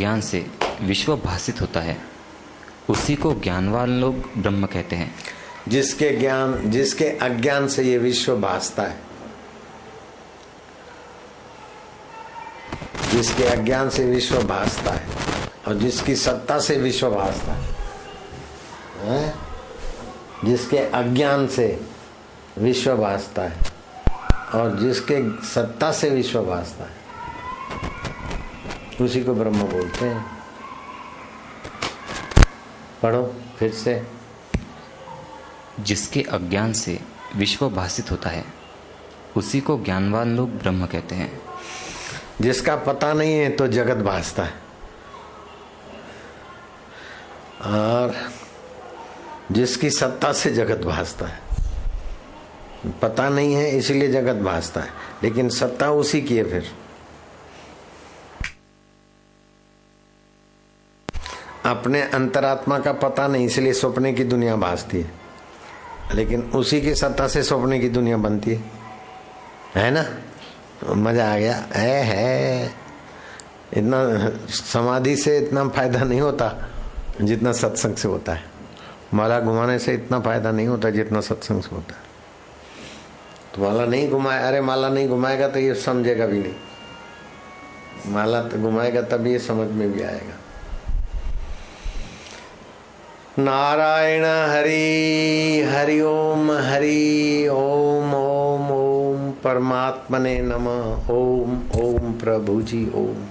ज्ञान से विश्व भाषित होता है। उसी को ज्ञानवान लोग ब्रह्म कहते हैं। जिसके ज्ञान जिसके अज्ञान से ये विश्व भासता है। जिसके अज्ञान से विश्व भासता है और जिसकी सत्ता से विश्व भासता है, है? जिसके अज्ञान से विश्व भासता है और जिसके सत्ता से विश्व भासता है। उसी को ब्रह्म बोलते हैं। पढ़ो फिर से। जिसके अज्ञान से विश्व भाषित होता है उसी को ज्ञानवान लोग ब्रह्म कहते हैं। जिसका पता नहीं है तो जगत भासता है। और जिसकी सत्ता से जगत भासता है। पता नहीं है इसलिए जगत भासता है। लेकिन सत्ता उसी की है फिर। अपने अंतरात्मा का पता नहीं, इसलिए सपने की दुनिया भासती है। लेकिन उसी की सत्ता से सपने की दुनिया बनती है। है ना? मज़ा आ गया। है है। इतना समाधि से इतना फ़ायदा नहीं होता जितना सत्संग से होता है। माला घुमाने से इतना फ़ायदा नहीं होता जितना सत्संग से होता है। तो माला नहीं घुमाए, अरे माला नहीं घुमाएगा तो ये समझेगा भी नहीं। माला तो घुमाएगा तभी ये समझ में भी आएगा। नारायण हरि हरि ओम हरि ओम ओम ओम, परमात्मने नम, ओम ओम प्रभु जी ओम।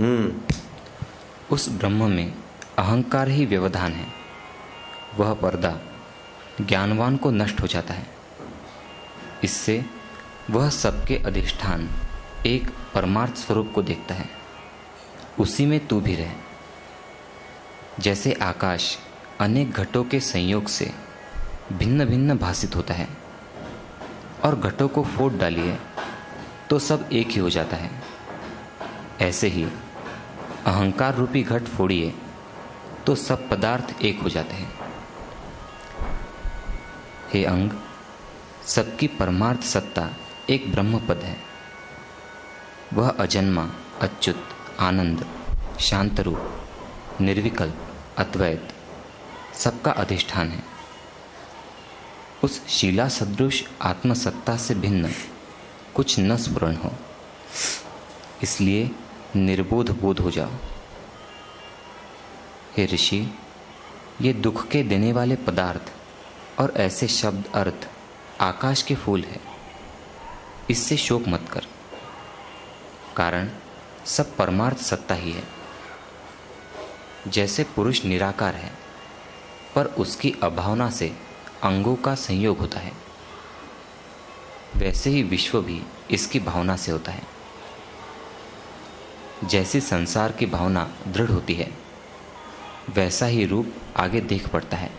हम्म। उस ब्रह्म में अहंकार ही व्यवधान है। वह पर्दा ज्ञानवान को नष्ट हो जाता है। इससे वह सबके अधिष्ठान एक परमार्थ स्वरूप को देखता है। उसी में तू भी रह। जैसे आकाश अनेक घटों के संयोग से भिन्न भिन्न भाषित होता है। और घटों को फोड़ डालिए तो सब एक ही हो जाता है। ऐसे ही अहंकार रूपी घट फोड़िए तो सब पदार्थ एक हो जाते हैं। हे अंग, सबकी परमार्थ सत्ता एक ब्रह्म पद है। वह अजन्मा, अच्युत, आनंद शांतरूप निर्विकल्प, अद्वैत सबका अधिष्ठान है। उस शिला सदृश आत्मसत्ता से भिन्न कुछ न स्मरण हो। इसलिए निर्बोध बोध हो जाओ। हे ऋषि, ये दुख के देने वाले पदार्थ और ऐसे शब्द अर्थ आकाश के फूल है। इससे शोक मत कर। कारण सब परमार्थ सत्ता ही है। जैसे पुरुष निराकार है पर उसकी अभावना से अंगों का संयोग होता है। वैसे ही विश्व भी इसकी भावना से होता है। जैसी संसार की भावना दृढ़ होती है, वैसा ही रूप आगे देख पड़ता है।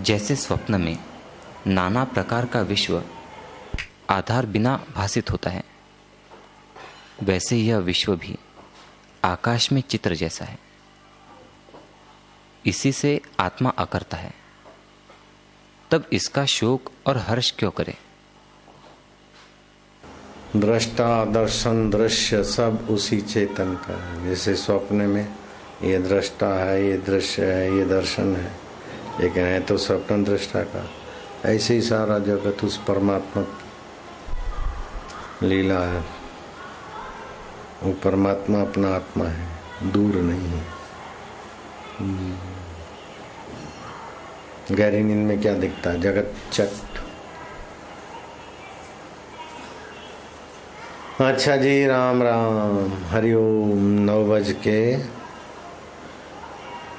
जैसे स्वप्न में नाना प्रकार का विश्व आधार बिना भाषित होता है, वैसे यह विश्व भी आकाश में चित्र जैसा है। इसी से आत्मा अकरता है। तब इसका शोक और हर्ष क्यों करे? दृष्टा दर्शन दृश्य सब उसी चेतन का है। जैसे स्वप्न में ये दृष्टा है, ये दृश्य है, ये दर्शन है। लेकिन है तो स्वप्न दृष्टा का। ऐसे ही सारा जगत उस परमात्मा लीला है। वो परमात्मा अपना आत्मा है, दूर नहीं है। गहरी नींद में क्या दिखता है? जगत चट अच्छा जी, राम राम। हरिओम नौ बज के,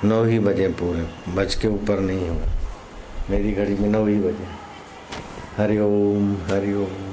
नौ ही बजे पूरे। बज के ऊपर नहीं हो। मेरी घड़ी में नौ ही बजे। हरिओम हरिओम